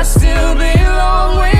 I still belong with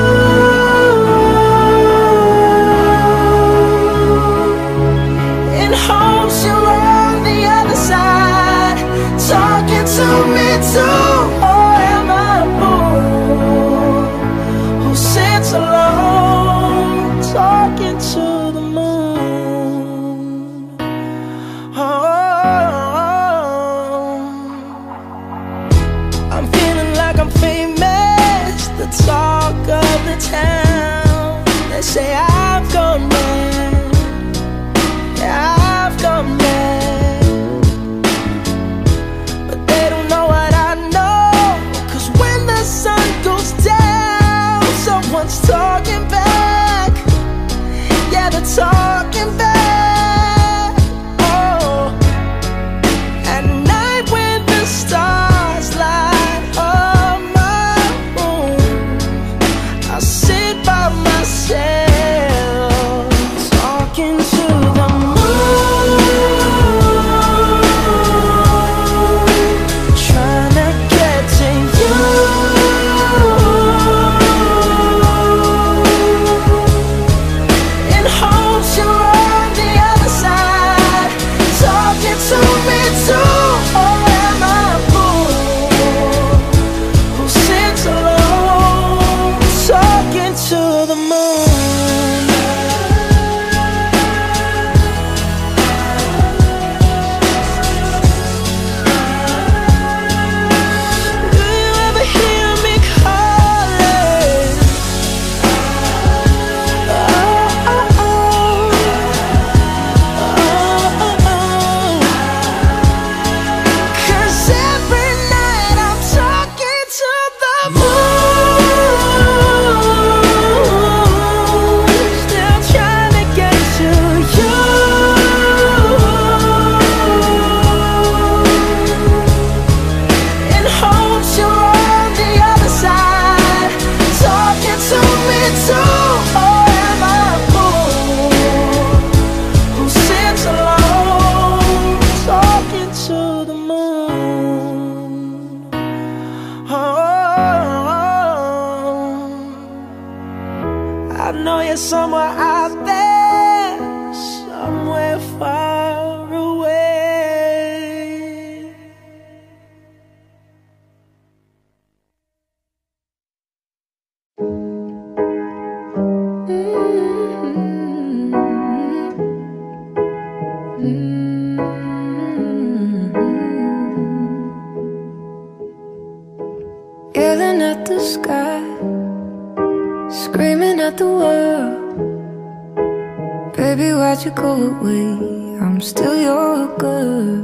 you go away. I'm still your girl.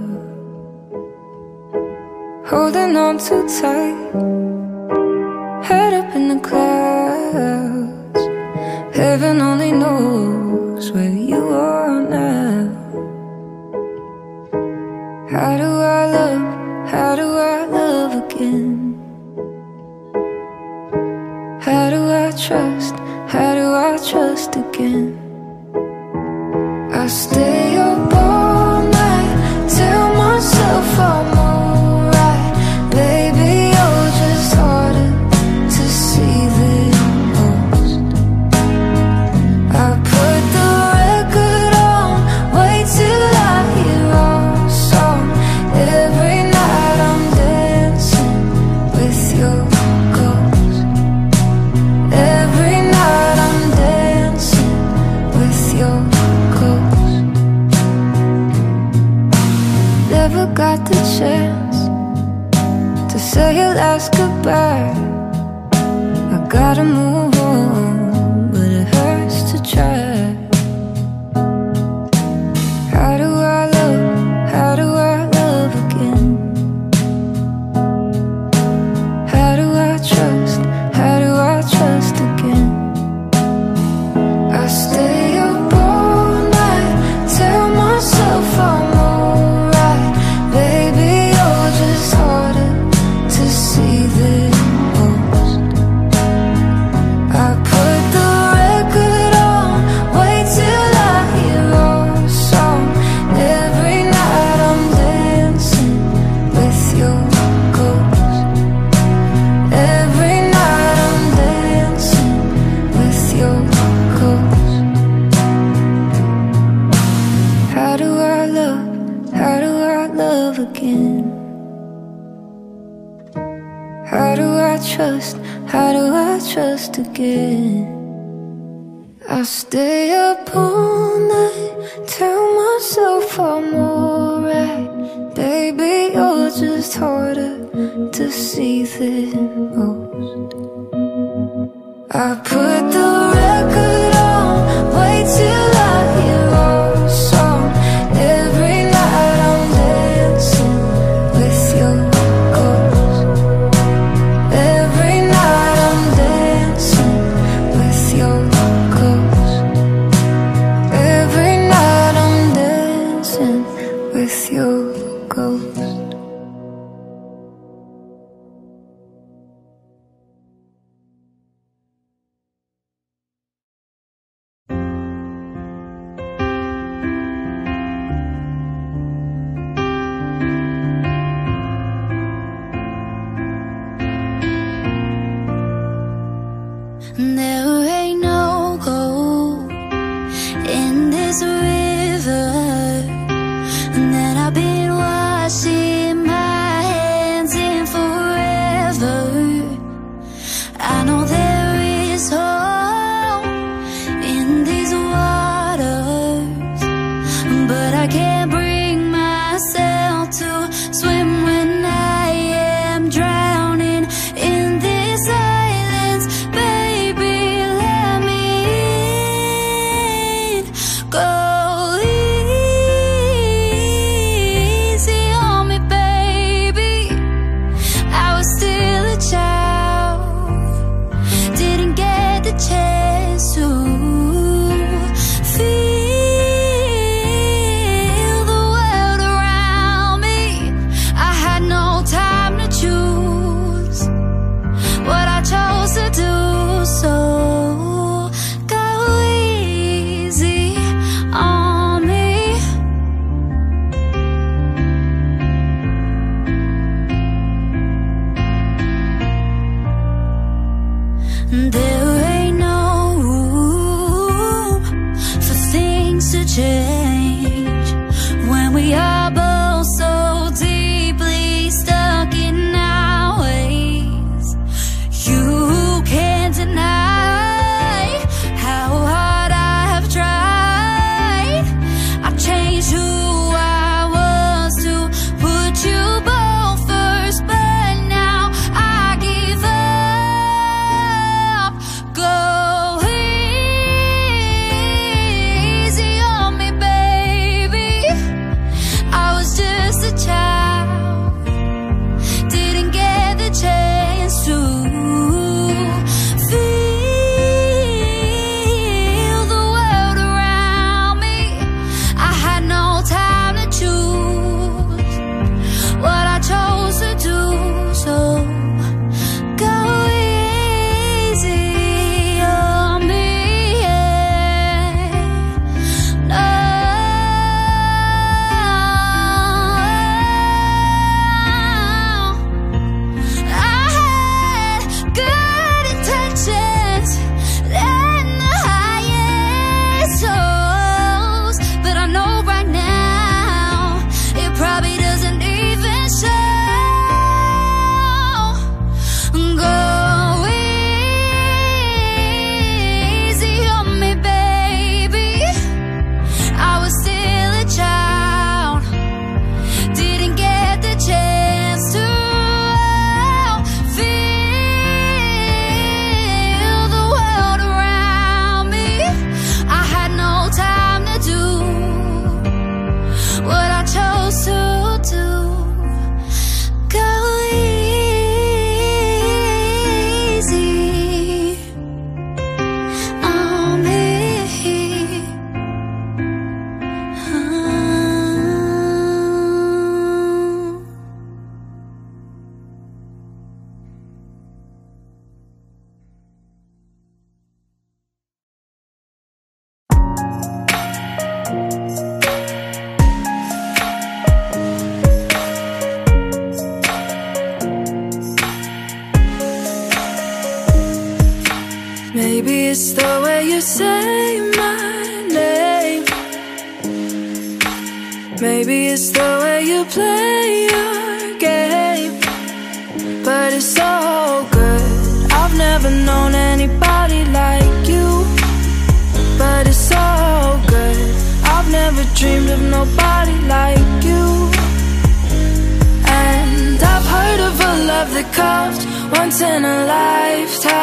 Holding on too tight. there ain't no gold. once in a lifetime.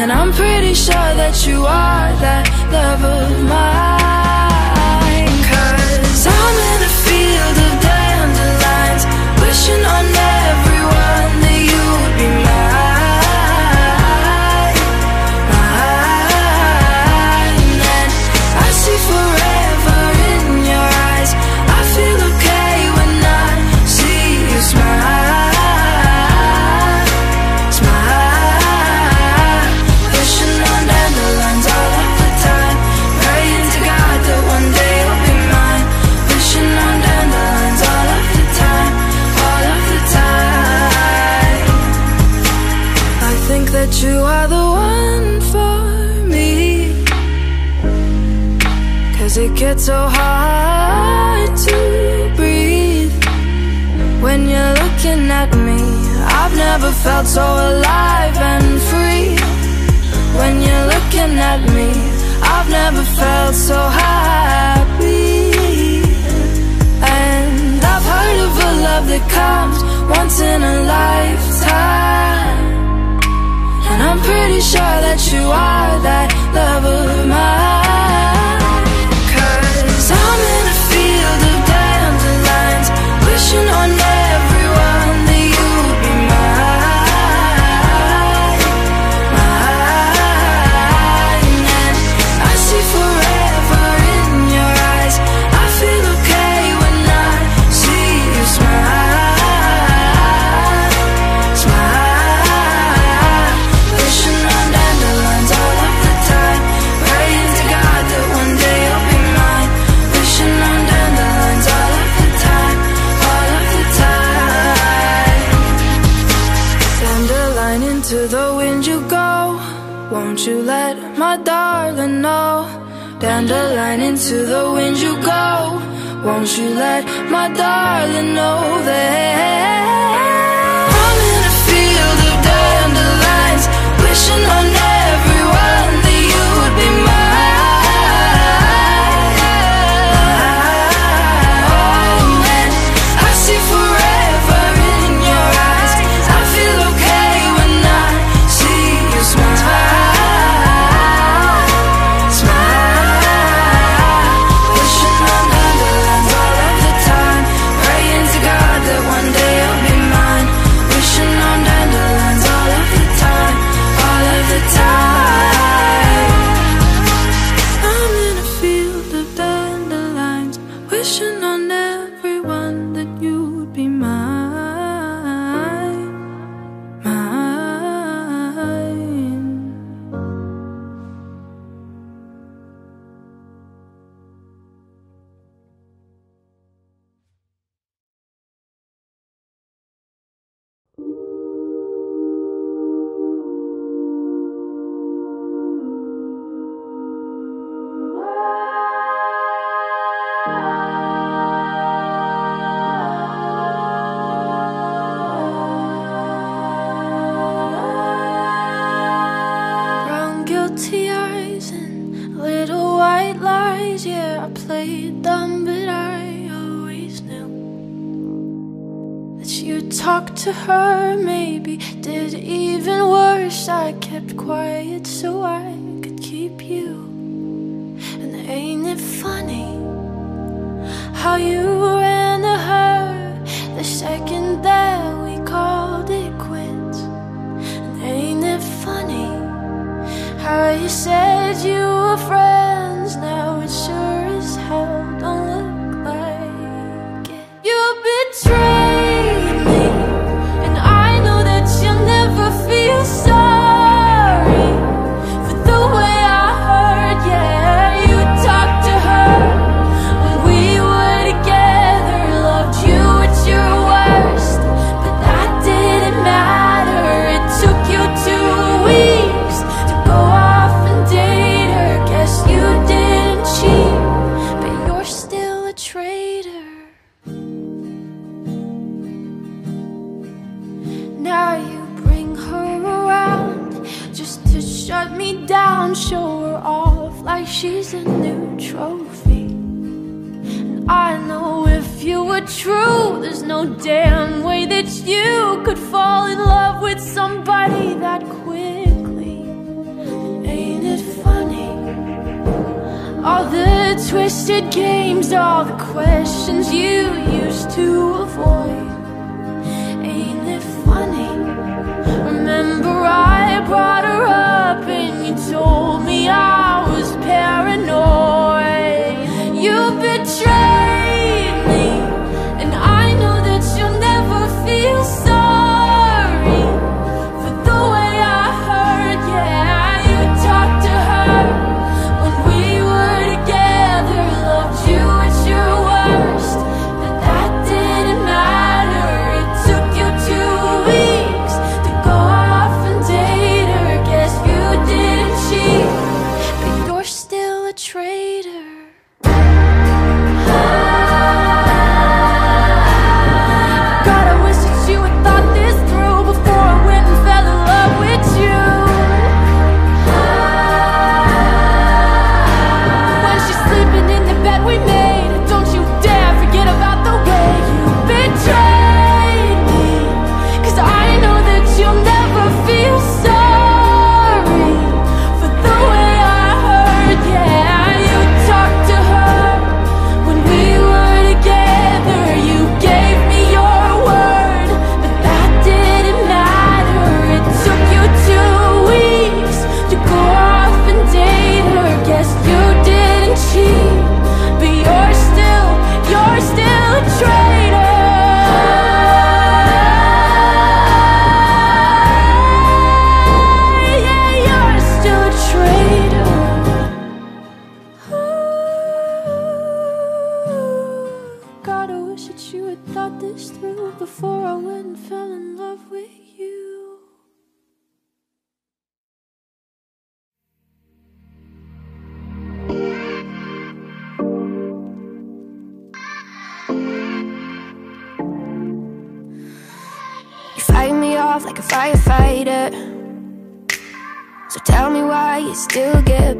And I'm pretty sure that you are that love of mine. Cause I'm in a field of dandelions, wishing on never. felt so alive and free. When you're looking at me I've never felt so happy. And I've heard of a love that comes once in a lifetime. And I'm pretty sure that you are that love of mine. You let my darling know that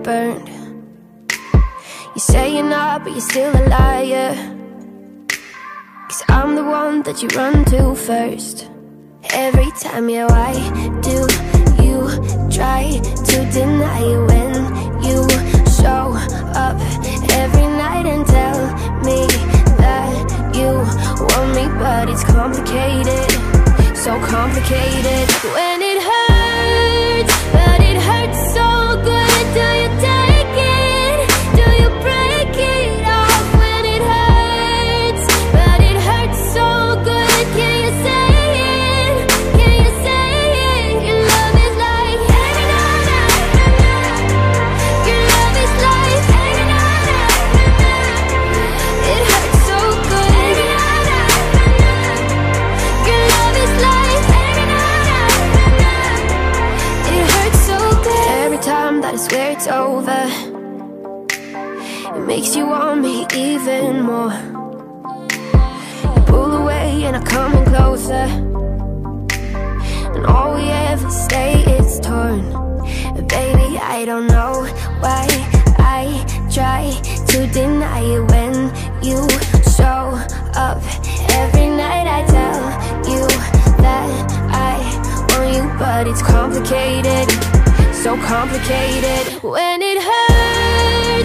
burned You say you're not, but you're still a liar. Cause I'm the one that you run to first. Every time, yeah, why do you try to deny it when you show up every night and tell me that you want me, but it's complicated, so complicated. When it hurts. makes you want me even more. You pull away and I come in closer. And all we ever say is torn. Baby, I don't know why I try to deny it when you show up. Every night I tell you that I want you But it's complicated, so complicated. When it hurts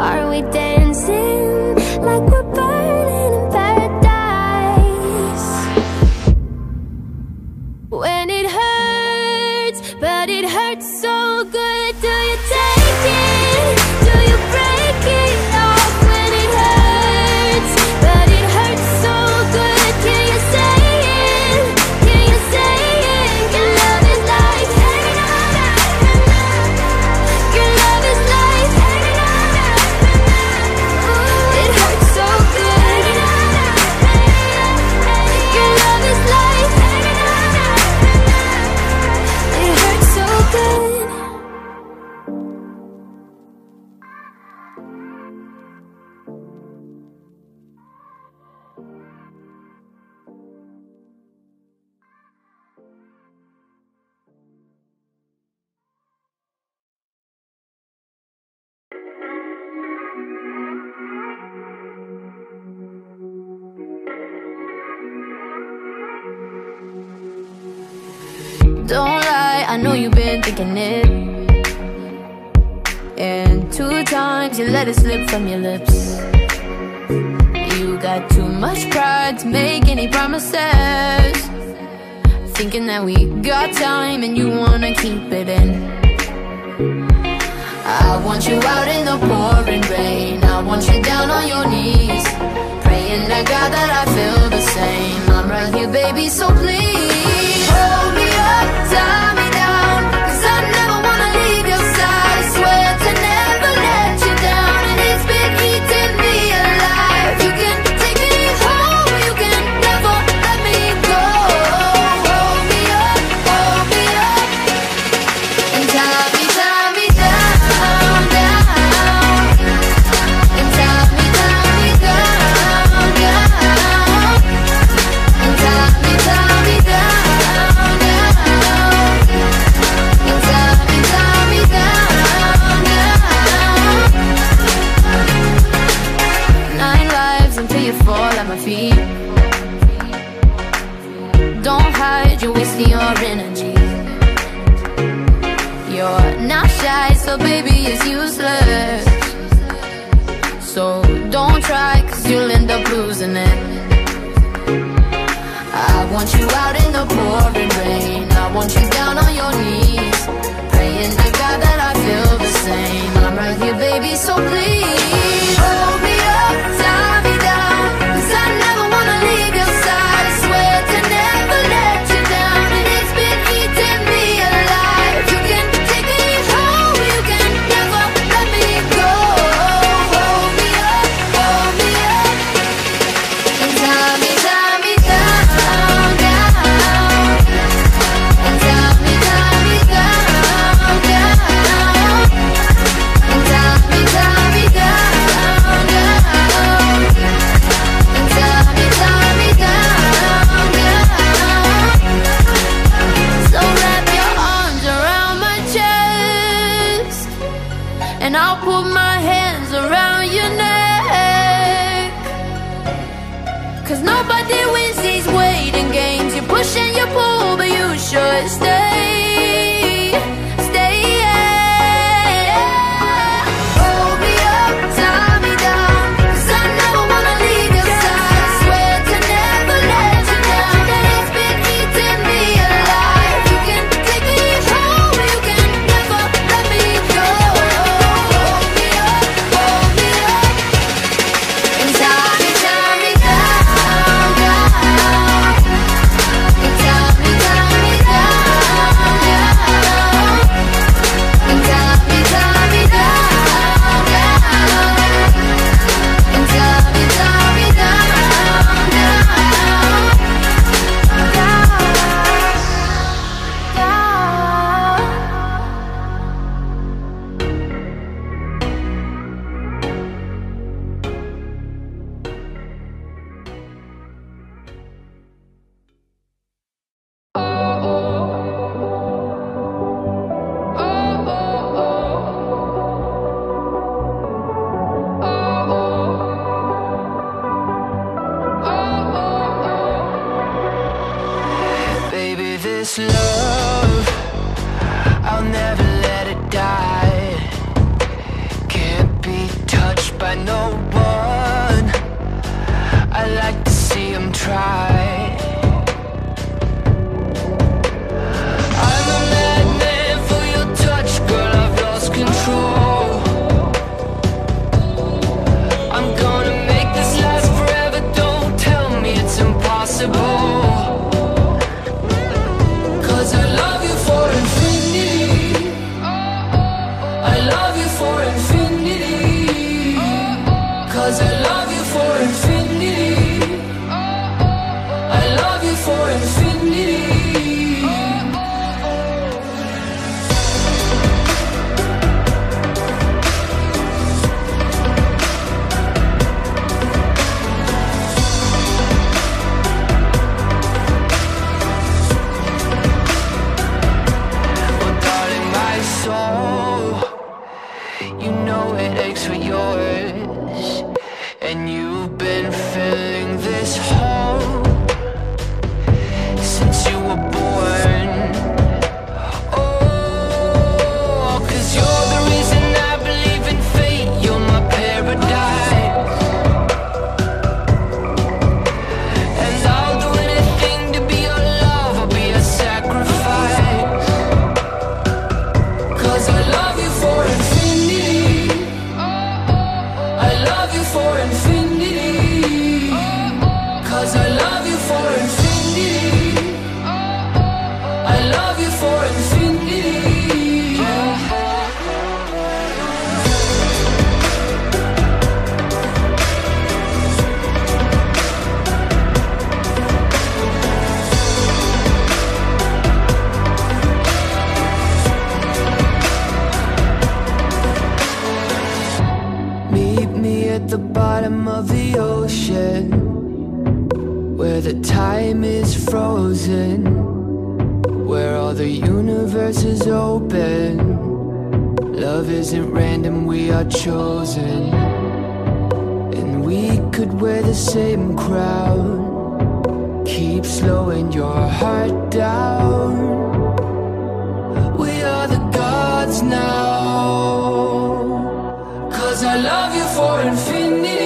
Are we dancing like And I'll put my hands around your neck. Cause nobody wins these waiting games. You push and you pull, but you should stay. the time is frozen Where all the universe is open. Love isn't random, we are chosen. And we could wear the same crown. Keep slowing your heart down. We are the gods now. Cause I love you for infinity.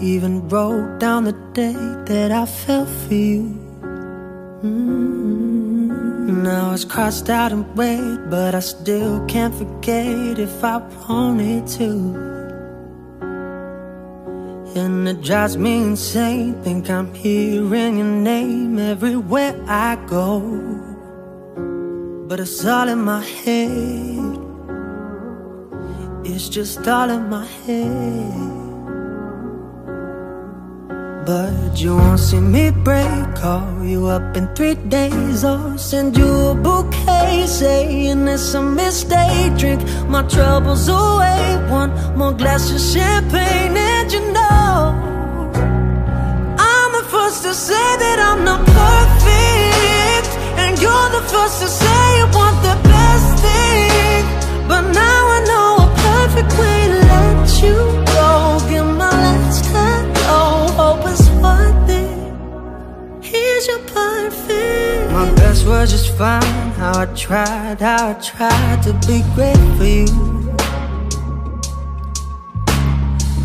Even wrote down the day that I fell for you. Mm, Now it's crossed out and red, but I still can't forget if I wanted to. And it drives me insane. Think I'm hearing your name everywhere I go. But it's all in my head. It's just all in my head. But you won't see me break. Call you up in three days or send you a bouquet saying it's a mistake. Drink my troubles away. One more glass of champagne, and you know I'm the first to say that I'm not perfect, and you're the first to say you want the best thing. But now Was just fine. How I tried, how I tried to be great for you.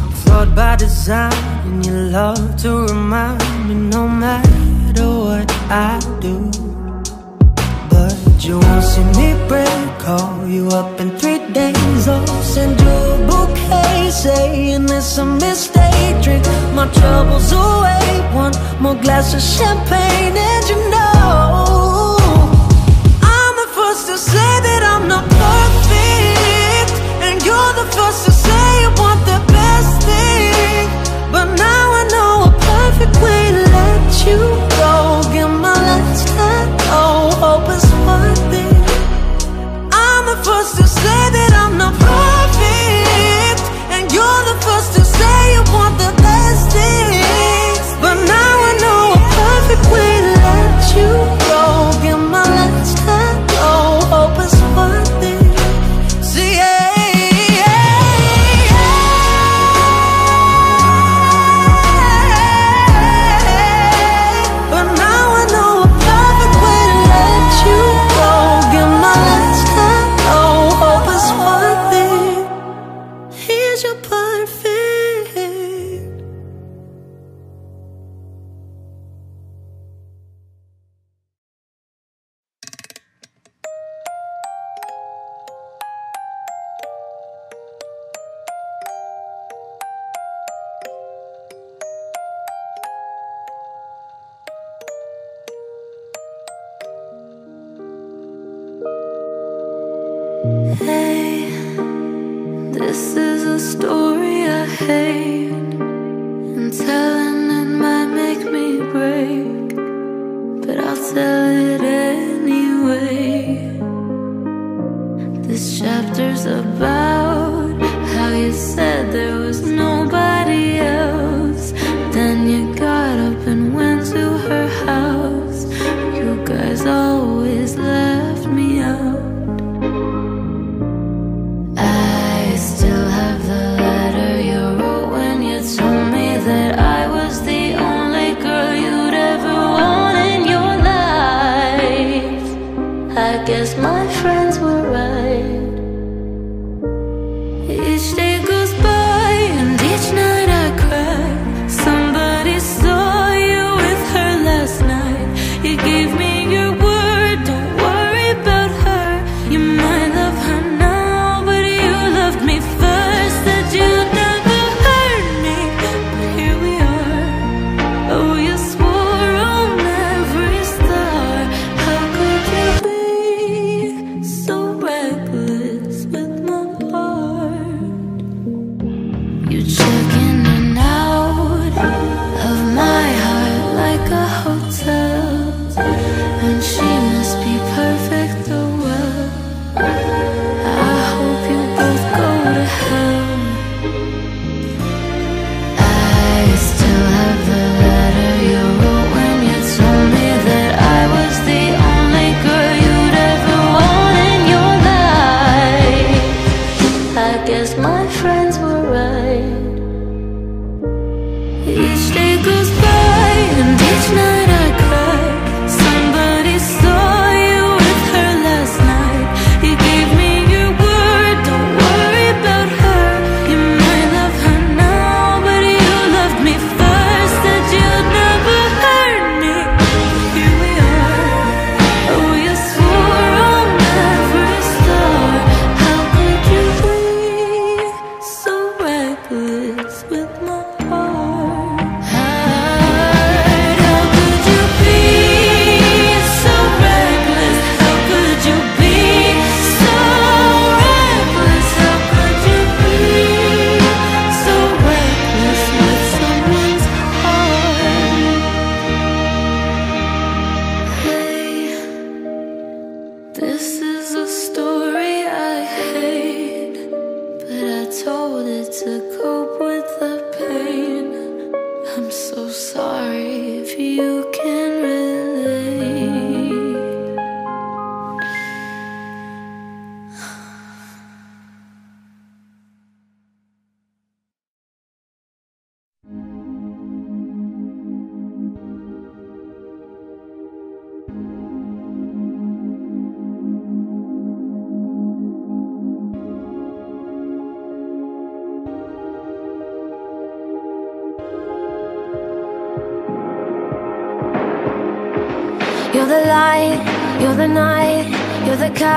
I'm flawed by design, and you love to remind me no matter what I do. But you won't see me break. Call you up in three days, or send you a bouquet saying it's a mistake. Drink my troubles away. One more glass of champagne, and you know I'm to say that I'm not perfect, and you're the first to say you want the best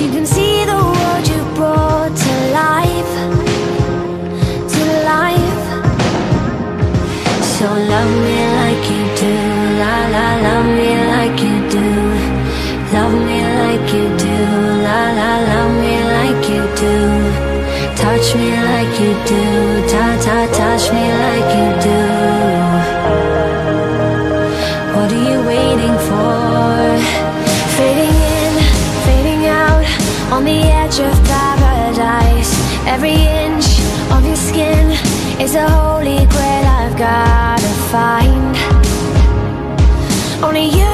you can see the world you brought to life, to life. So love me like you do, la la, love me like you do. Love me like you do, la la, love me like you do. Touch me like you do, ta ta, touch me like you do. on the edge of paradise. Every inch of your skin is a holy grail I've gotta find. Only you.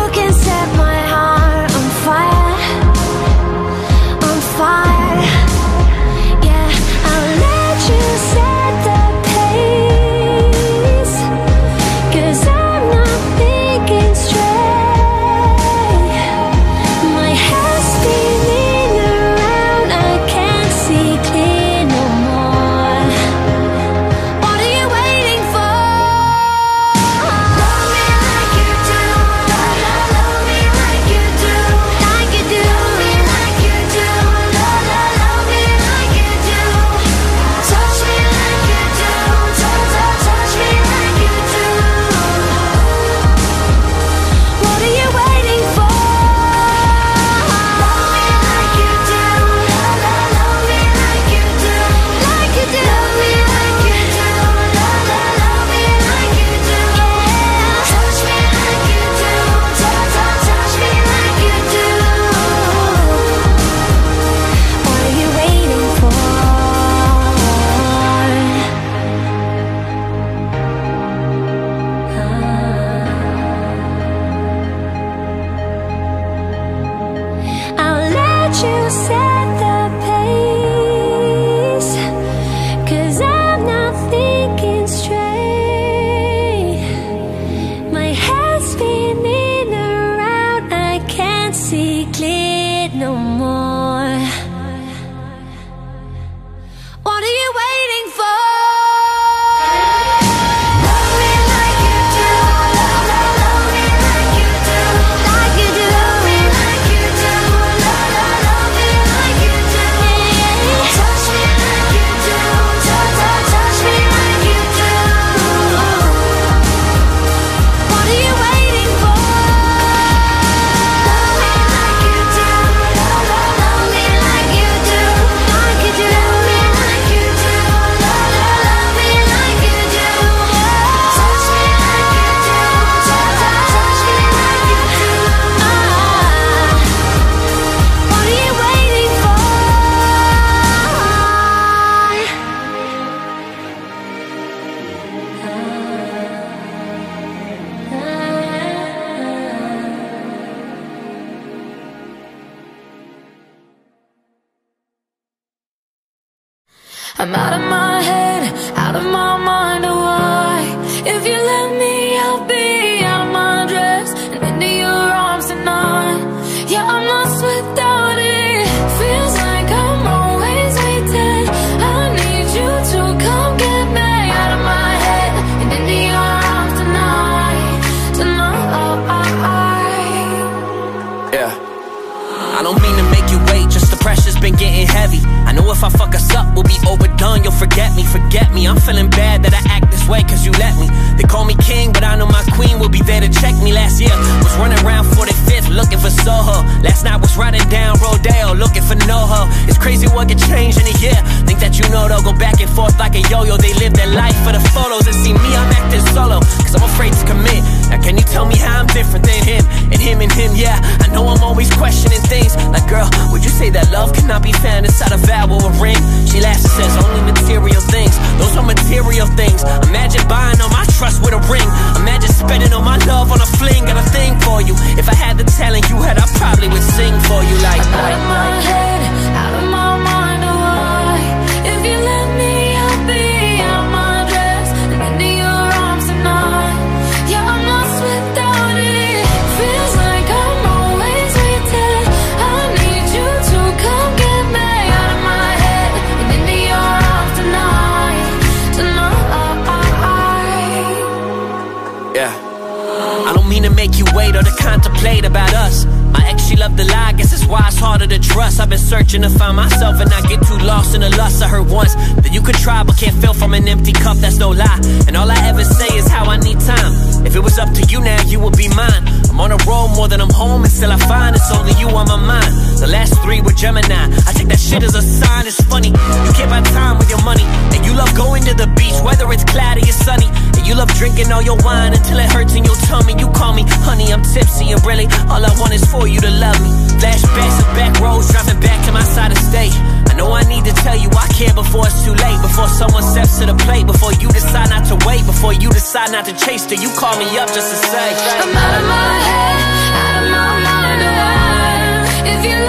Was up to you now, you would be mine. I'm on a roll more than I'm home, and still I find it's only you on my mind. The last three were Gemini. I take that shit as a sign, it's funny. You can't buy time with your money. And you love going to the beach, whether it's cloudy or sunny. And you love drinking all your wine until it hurts in your tummy. You call me honey, I'm tipsy, and really all I want is for you to love me. Flashbacks of back roads, driving back to my side of state. I know I need to tell you I care before it's too late. Before someone steps to the plate, before you decide not to wait, before you decide not to chase till you call me up just to say. I'm out of my head, out of my mind, oh? If you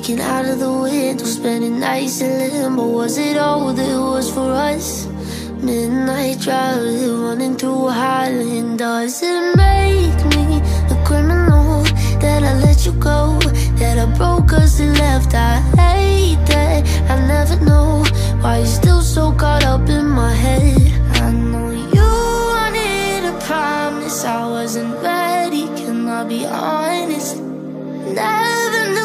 Sneaking out of the window, spending nights in limbo. Was it all there was for us? Midnight driving, running through Highland. Does it make me a criminal that I let you go? That I broke us and left? I hate that. I never know why you're still so caught up in my head. I know you wanted a promise, I wasn't ready. Can I be honest? Never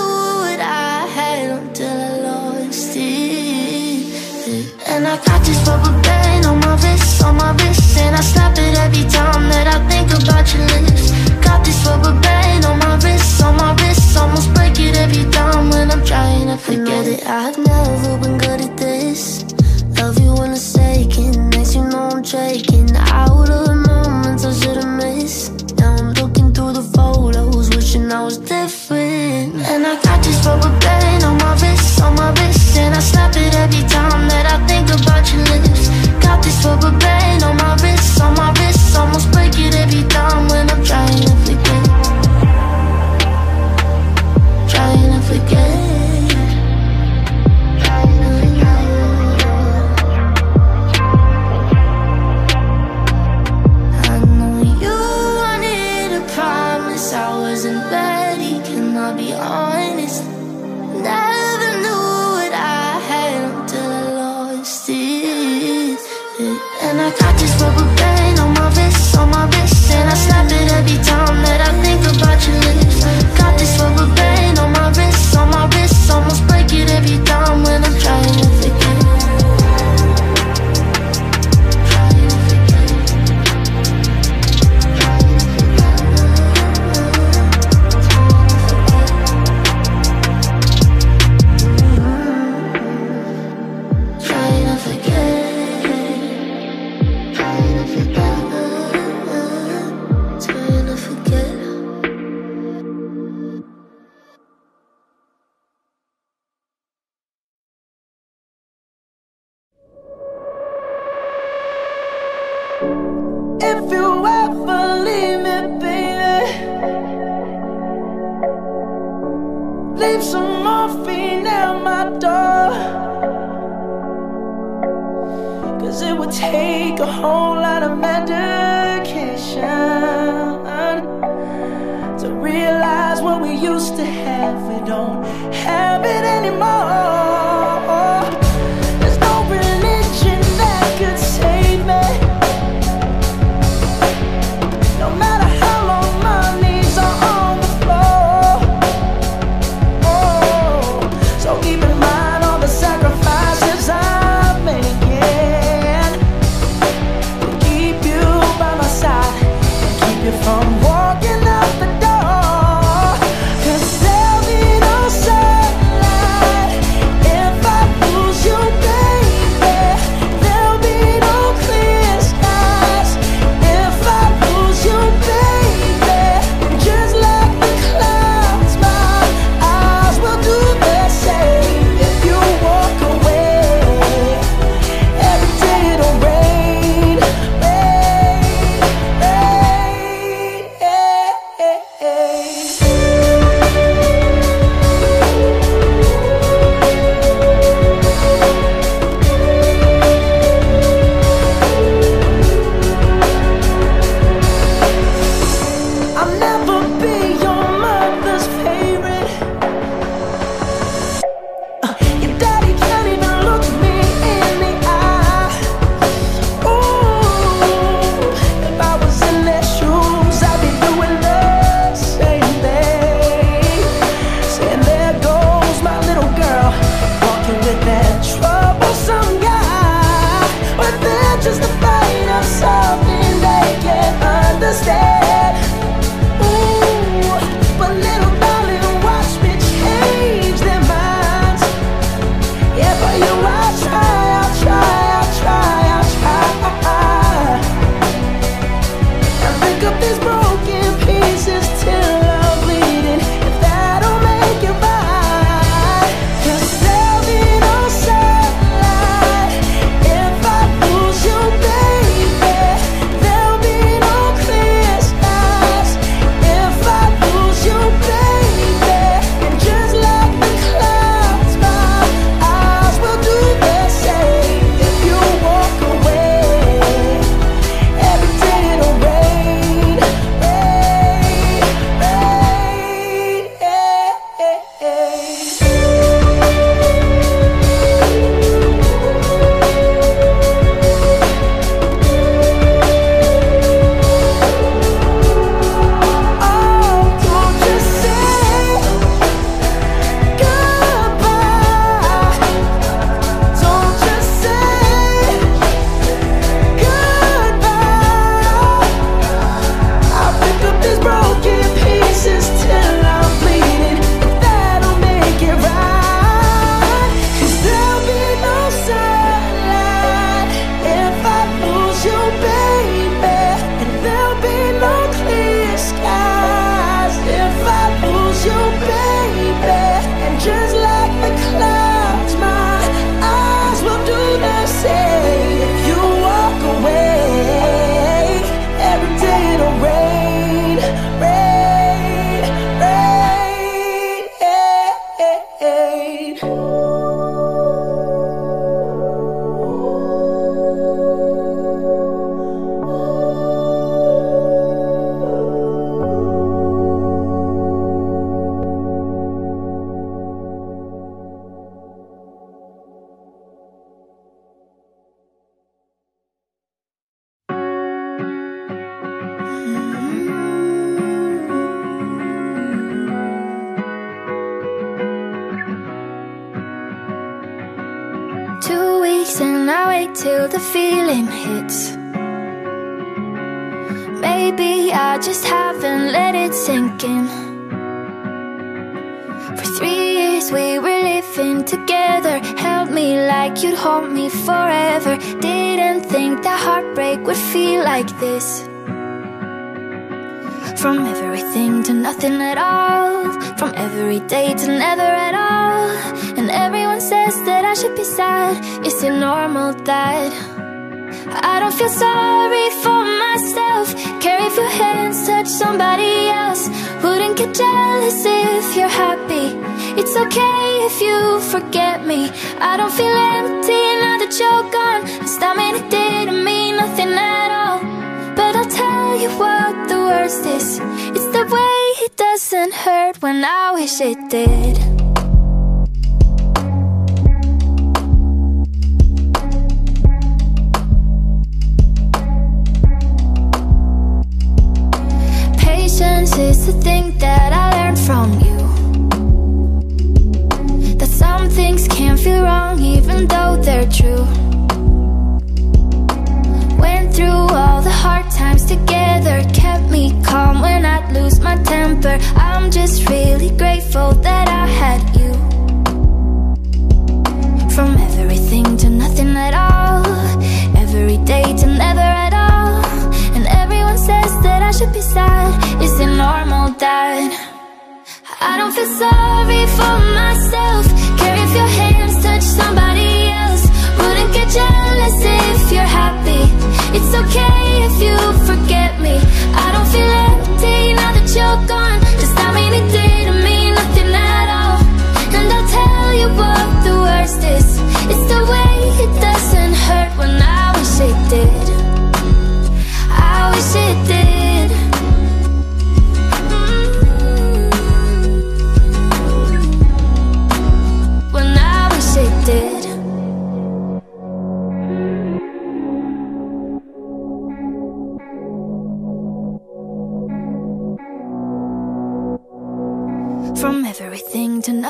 And I got this rubber band on my wrist, on my wrist, and I snap it every time that I think about your lips. Got this rubber band on my wrist, on my wrist, almost break it every time when I'm trying to forget it. I've never been good at this. Love you in a second, next you know I'm taking out of moments I should've missed. Now I'm looking through the photos, wishing I was different. And I got this rubber band on my wrist, on my wrist And I snap it every time that I think about your lips. Got this rubber band on my wrist, on my wrist Almost break it every time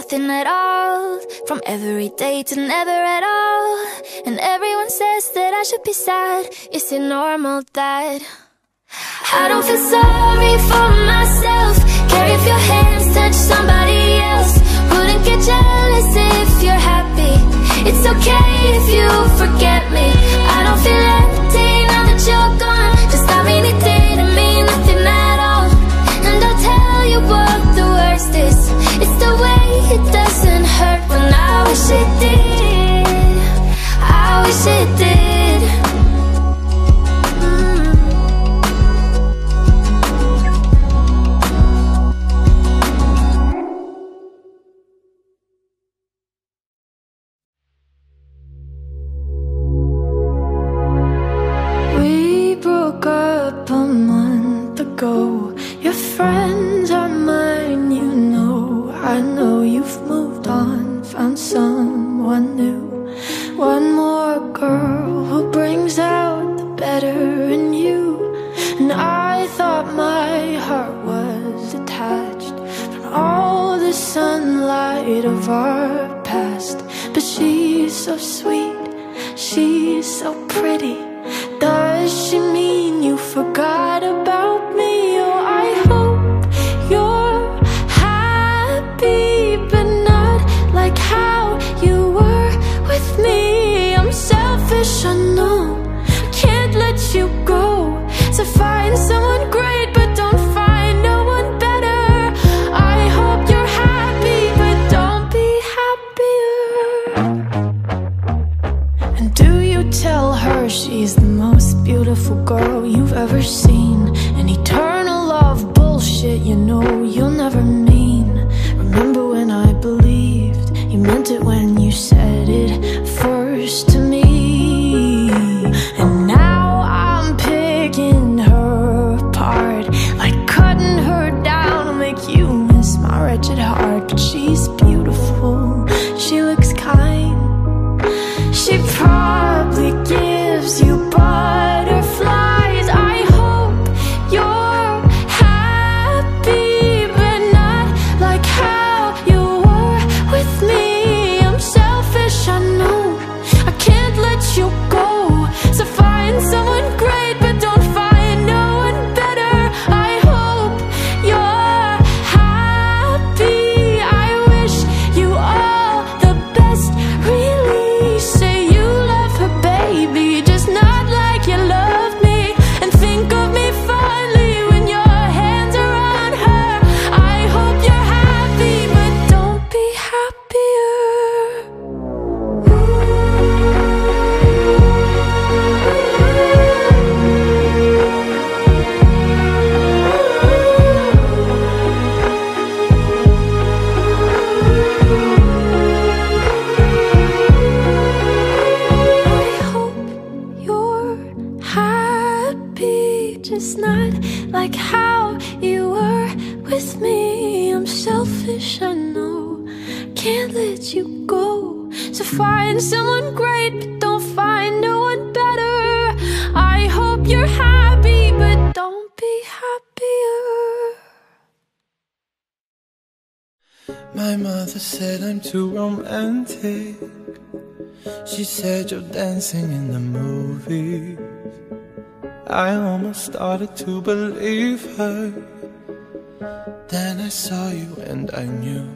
nothing at all From every day to never at all. And everyone says that I should be sad. Is it normal that I don't feel sorry for myself? Care if your hands touch somebody else? Wouldn't get jealous if you're happy. It's okay if you forget me. I don't feel empty now that you're gone. Just how many days hurt when I wish it did I wish it did said I'm too romantic. She said you're dancing in the movies. I almost started to believe her. Then I saw you and I knew.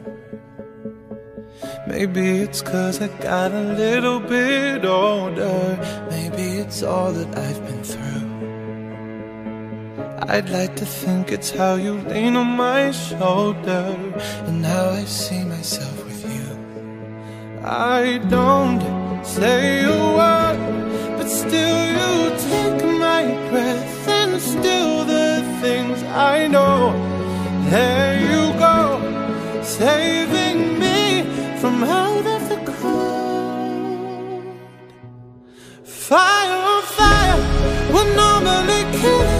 Maybe it's cause I got a little bit older. Maybe it's all that I've been through. I'd like to think it's how you lean on my shoulder and how I see myself with you. I don't say a word, but still you take my breath and still the things I know. There you go, saving me from out of the cold. Fire on fire, we're normally killers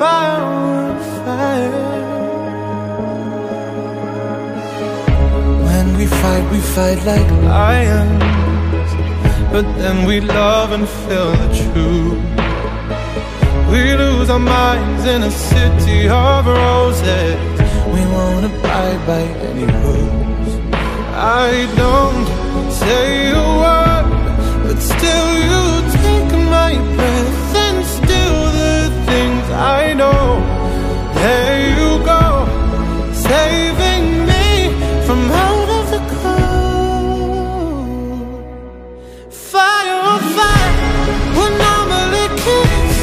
Fire. When we fight, we fight like lions. But then we love and feel the truth. We lose our minds in a city of roses. We won't abide by any rules. I don't say a word, but still you I know. There you go, saving me from out of the cold. Fire on fire, we're normally kids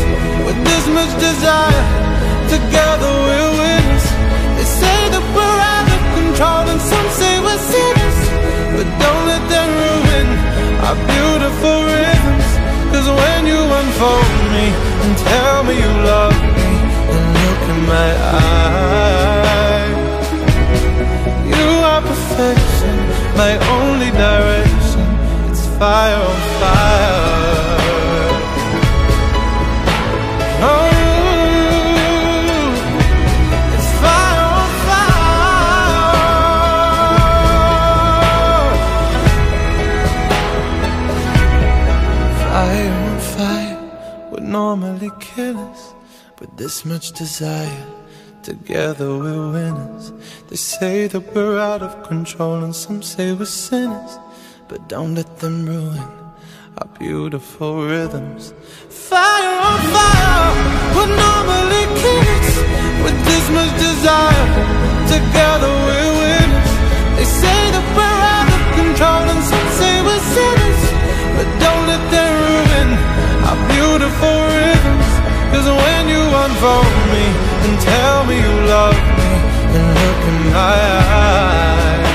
with this much desire. Together we're winners. They say that we're out of control, and some say we're sinners. But don't let them ruin our beautiful rhythms. Cause when you unfold me and tell me you love my eyes, you are perfection, my only direction. It's fire on fire. Oh, normally kill us, but this much desire. Together we're winners. They say that we're out of control, and some say we're sinners. But don't let them ruin our beautiful rhythms. Fire on fire, we're normally kids with this much desire. Together we're winners. They say that we're out of control, and some say we're sinners. But don't let them ruin our beautiful rhythms. Cause when you unfold me and tell me you love me, and look in my eyes.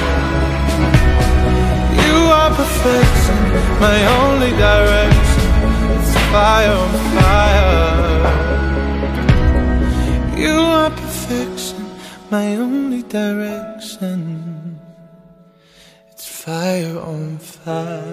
You are perfection, my only direction. It's fire on fire. You are perfection, my only direction. It's fire on fire.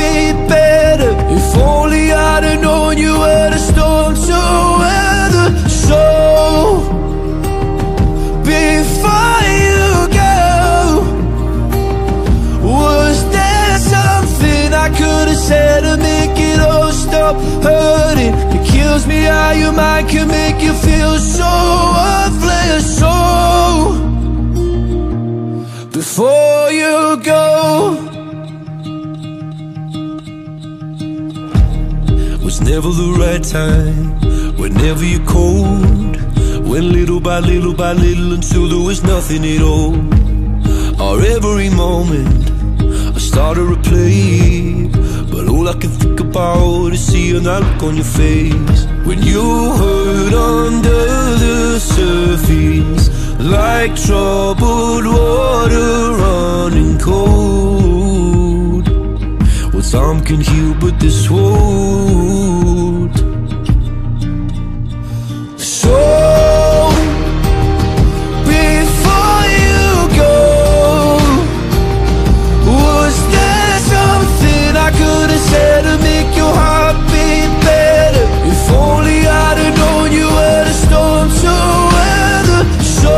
tells me how your mind can make you feel so worthless So. Before you go. Was never the right time. Whenever you're cold. Went little by little by little Until there was nothing at all. Or every moment I started to play. All I can think about is seeing that look on your face. When you hurt under the surface Like troubled water running cold. Well, time can heal, but this won't. So could have said to make your heart beat better. If only I'd have known you were the storm to weather So,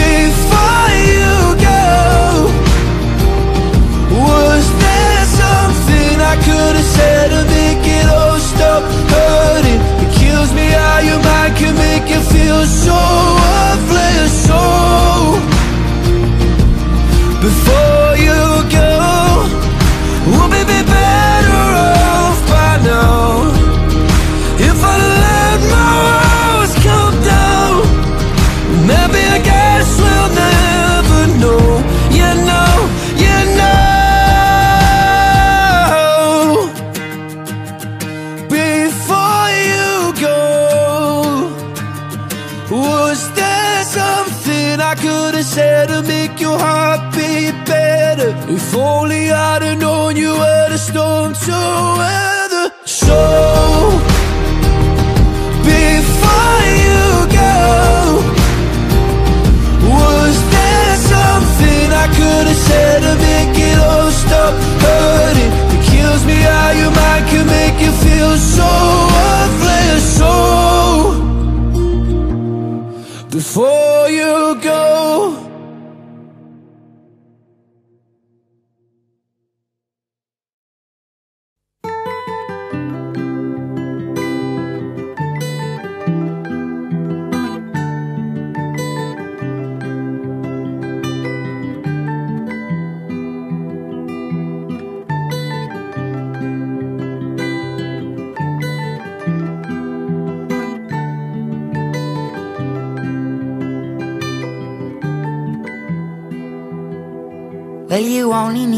before you go Was there something I could have said to make it all stop hurting? It kills me how your mind can make you feel so worthless. So, before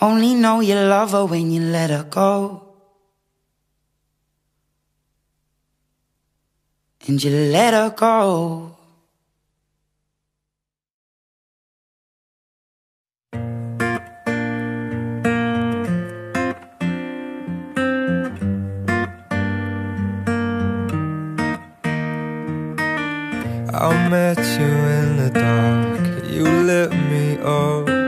Only know you love her when you let her go. And you let her go. I met you in the dark. You lit me up.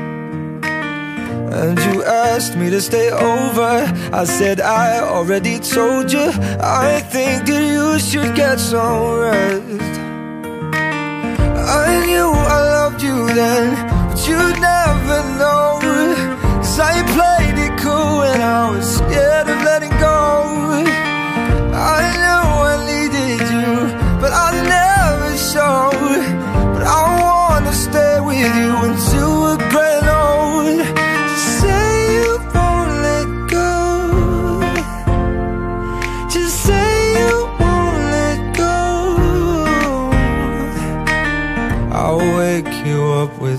And you asked me to stay over. I said, I already told you. I think that you should get some rest. I knew I loved you then, but you'd never know. Cause I played it cool and I was scared of letting go. I knew I needed you, but I never showed. But I wanna stay with you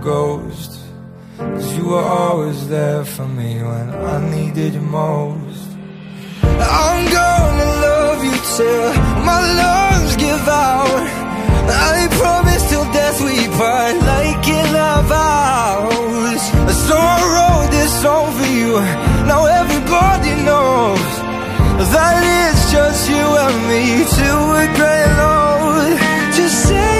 when Cause you were always there for me when I needed you most I'm gonna love you till my lungs give out. I promise till death we part like in our vows. So I wrote this song for you. Now everybody knows that it's just you and me we're gray and old. Just say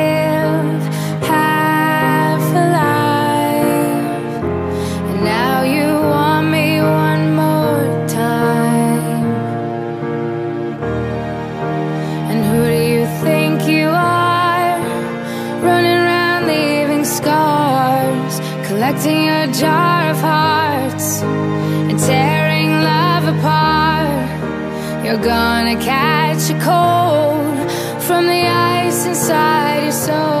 jar of hearts and tearing love apart. You're gonna catch a cold from the ice inside your soul.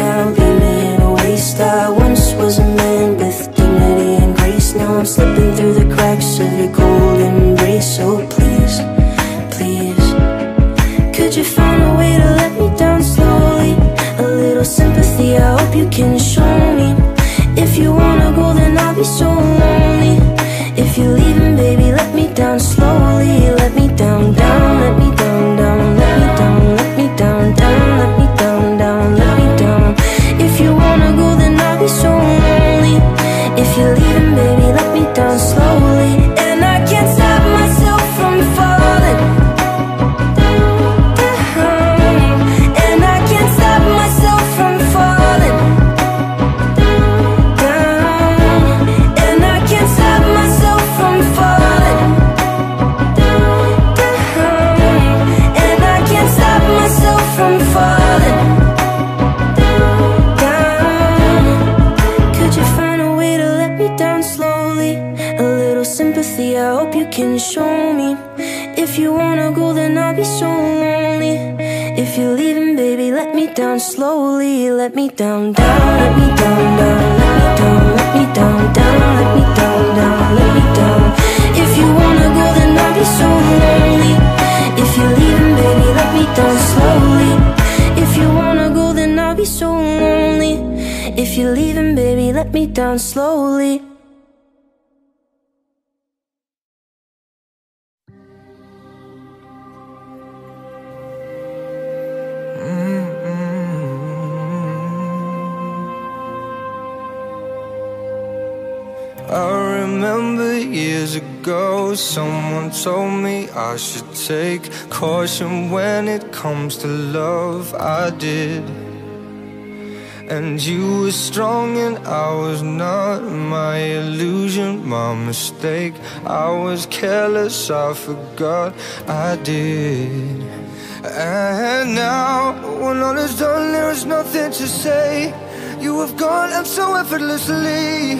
I'm slipping through the cracks of your cold embrace So oh, please, please. Could you find a way to let me down slowly? A little sympathy, I hope you can show me. If you wanna go, then I'll be so lonely. If you're leaving, baby, let me down slowly. Let me slowly. Mm-hmm. I remember years ago someone told me I should take caution when it comes to love. I did. And you were strong and I was not my illusion, my mistake. I was careless, I forgot I did. And now, when all is done, there is nothing to say. You have gone and so effortlessly.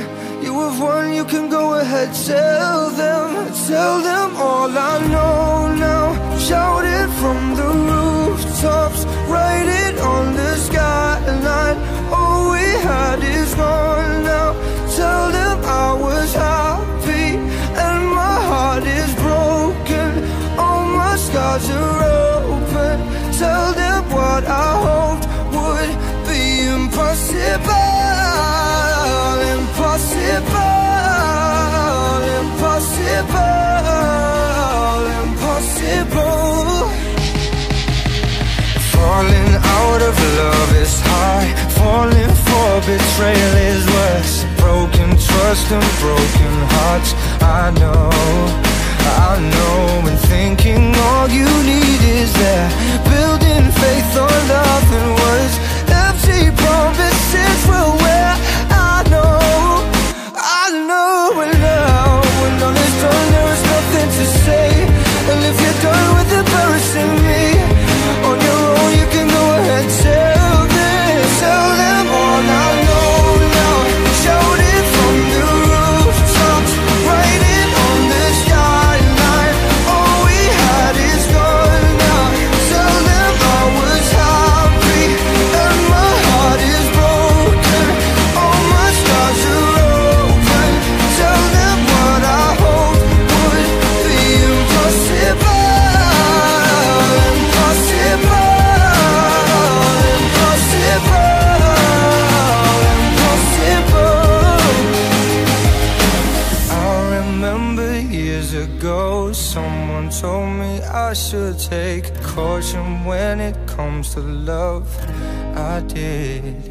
You have won, you can go ahead, tell them, tell them all I know now. Shout it from the rooftops, write it on the skyline. Had is gone now. Tell them I was happy and my heart is broken. All my scars are open. Tell them what I hoped would be impossible. Impossible. Impossible. And broken hearts. I know, I know And thinking all you need is there take caution when it comes to love. I did.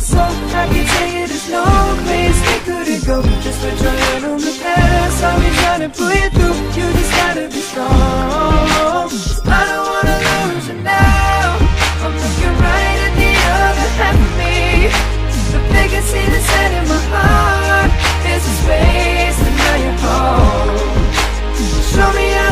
soap I can tell you there's no place we couldn't go. Just put your hand on the past. I'll trying to pull you through. You just gotta be strong. I don't wanna lose you now. I'm looking right at the other half of me. The biggest the set in my heart Is the space and now you're Show me how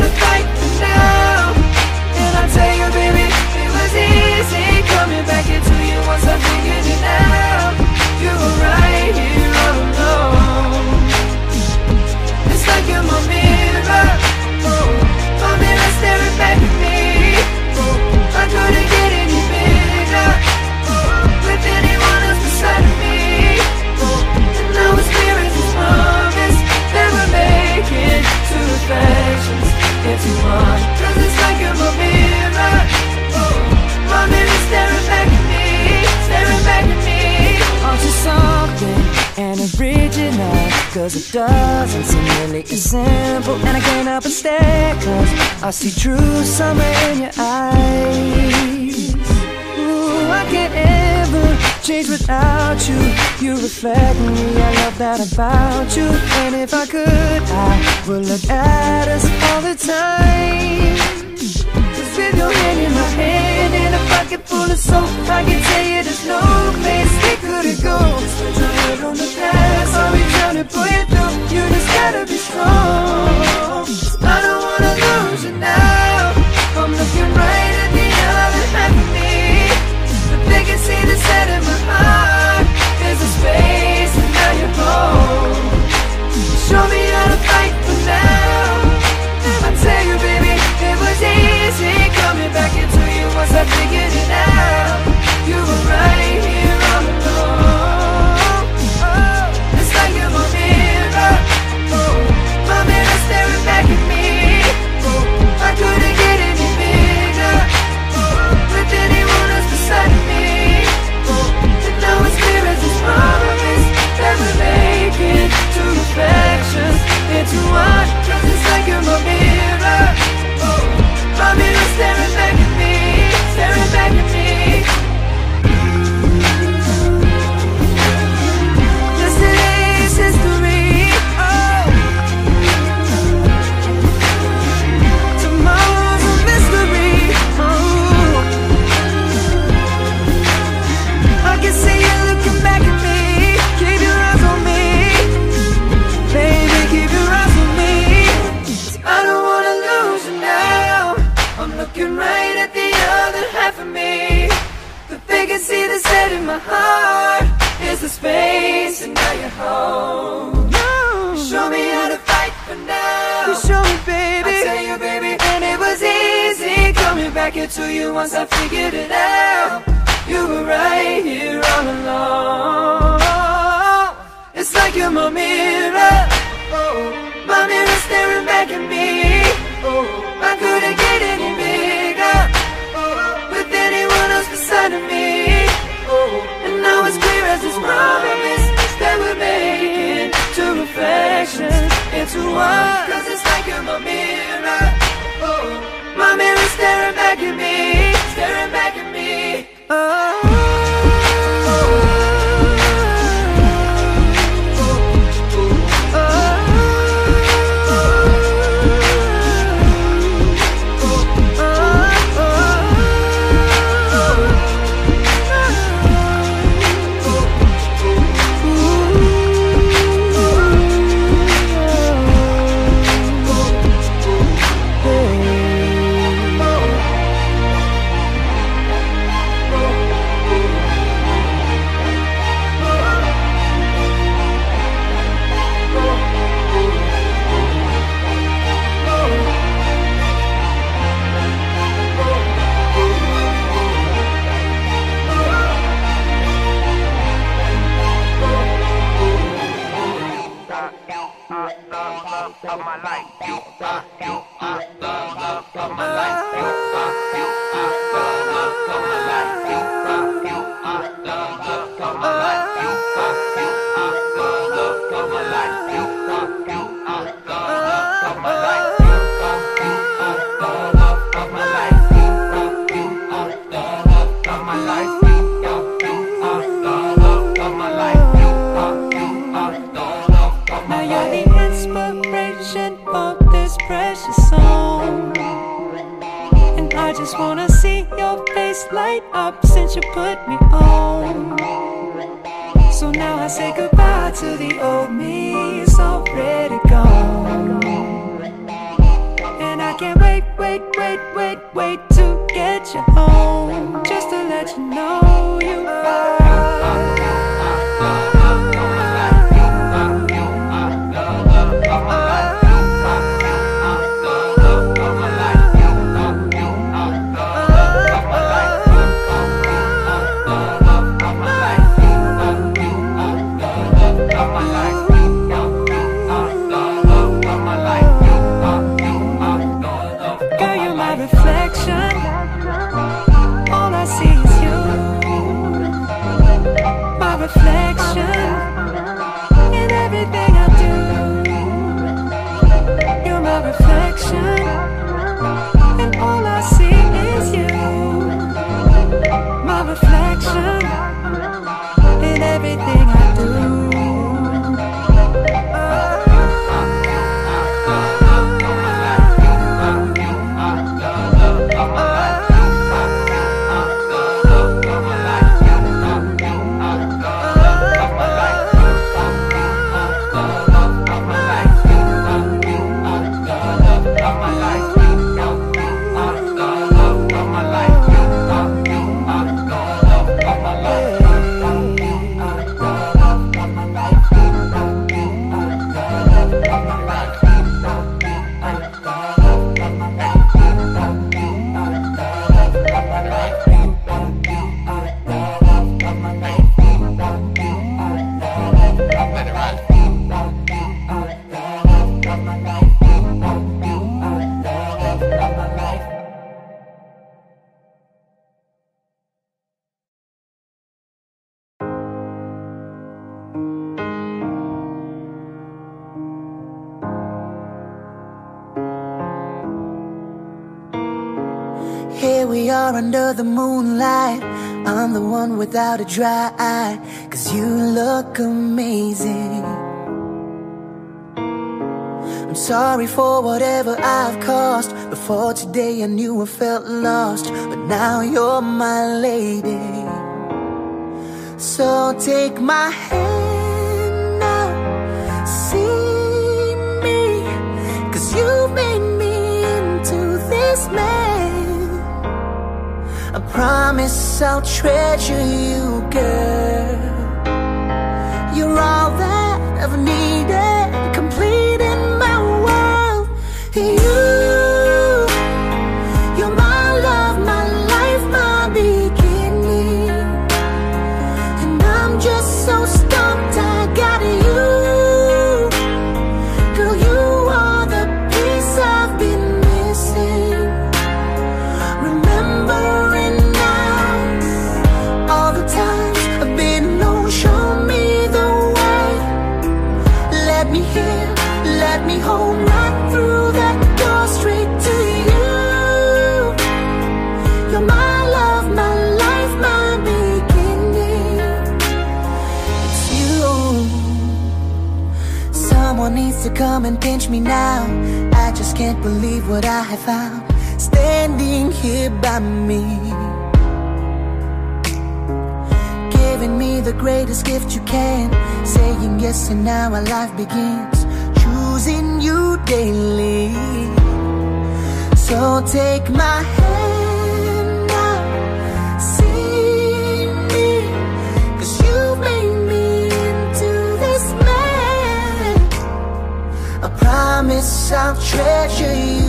I see true summer in your eyes. Ooh, I can't ever change without you. You reflect me, I love that about you. And if I could, I would look at us all the time. Just with your hand in my hand and a pocket full of soap I can tell you there's no place we couldn't go. Spent your head on the past, I'll be trying to pull you through? You just gotta be strong. back it to you once I figured it out. You were right here all along. It's like you're my mirror. Oh, My mirror staring back at me. Oh, I couldn't get any bigger. Oh, With anyone else beside of me. Oh, And now it's clear as this promise That we're making Two reflections into one. Cause it's like you're my mirror begging me. Here we are under the moonlight. I'm the one without a dry eye. Cause you look amazing. I'm sorry for whatever I've caused. Before today I knew I felt lost. But now you're my lady. So take my hand now See you made me into this man promise I'll treasure you, girl. You're all that I've needed. pinch me now. I just can't believe what I have found. Standing here by me. Giving me the greatest gift you can. Saying yes and now our life begins. Choosing you daily. So take my hand promise I'll treasure you.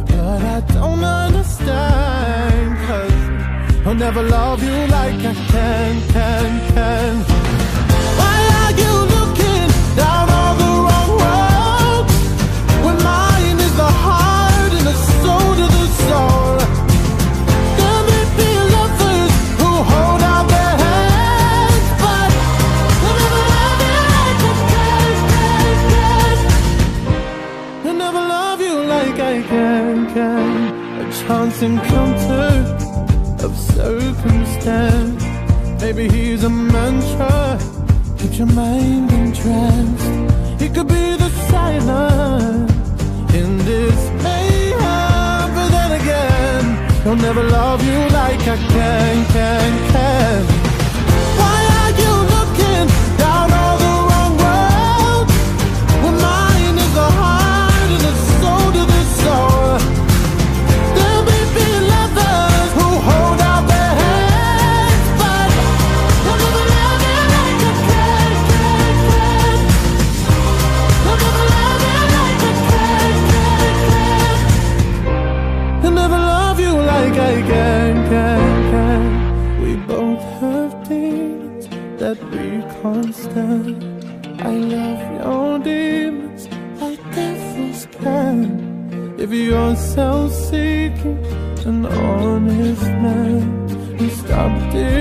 but I don't understand. Cause I'll never love you like I can, can, can. Why are you looking Encounter of circumstance. Maybe he's a mantra, keeps your mind entranced. He could be the silence in this mayhem, but then again, he'll never love you like I can, can, can. Honest